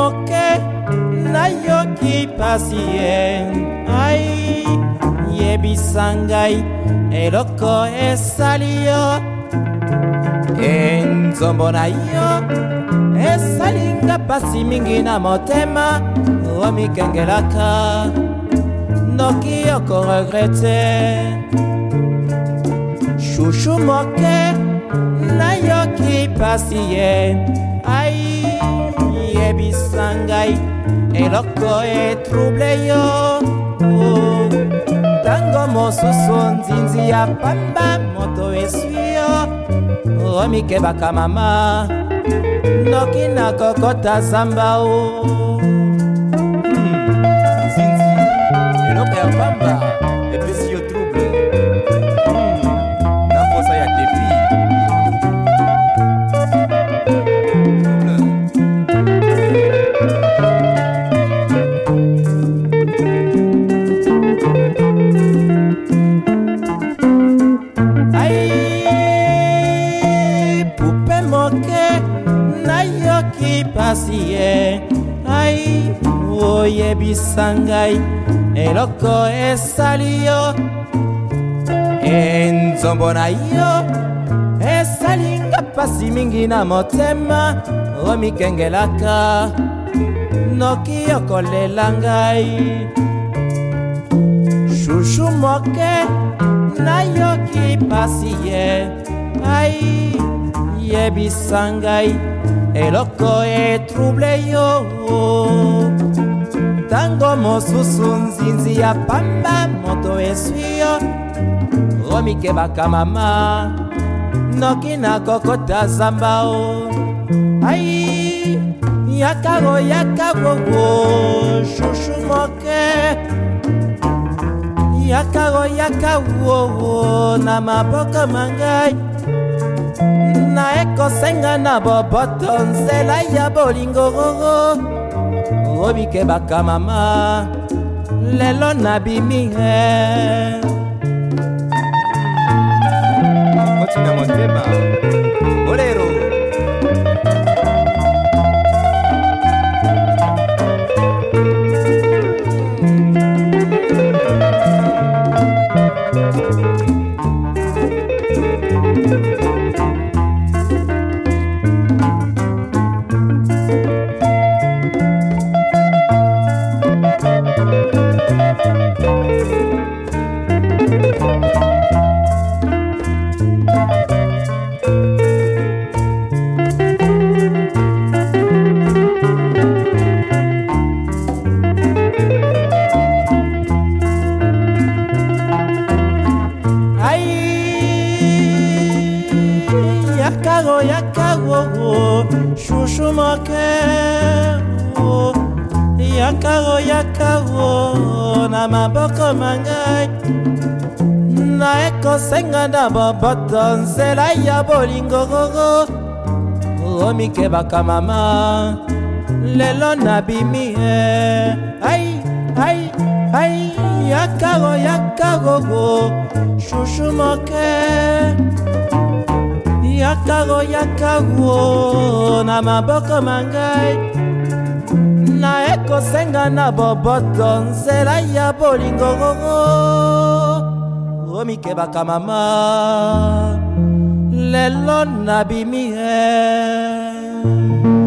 moke nayoki pasi ai yebisa ngai eloko esali yo enzombo na yo esalinga pasi mingi na motema omikengelaka noki okoregrete shushu moke na mpasi ye ai yebisa ngai eloko etrouble yo ntango oh, mosusu nzinzi ya pamba moto eswi yo omikebaka oh, mama noki na kokota zamba o oh. hmm, nzinzi eloko ya pamba makasi ye ai oyebisa ngai eloko esali yo enzombo na yo esali nga mpasi mingi na motema omikengelaka noki okolela ngai shushu moke nayoki pasi ye ai yebisa ngai eloko etrouble yo ntango mosusu nzinzi ya pamba moto eswi yo romikebaka mama noki na kokota zamba o ai yakago yakagogo shushu moke yakago yakawowo na maboko mangai naekosenga na boboto nzela ya bolingo obikebaka mama lelo nabimi e otina motema olero thank you yakago yakago shushumakeo yakago yakago na maboko mangai naekosenga na boboto la ya bolingogogo omikebaka mama lelo nabimi e Ay ay ay, yakago yakagogo shushumoke yoka koyaka wo na maboko mangai na ekosenga na boboto nzela ya bolingo gogo omikebaka mama lelo nabimi e eh.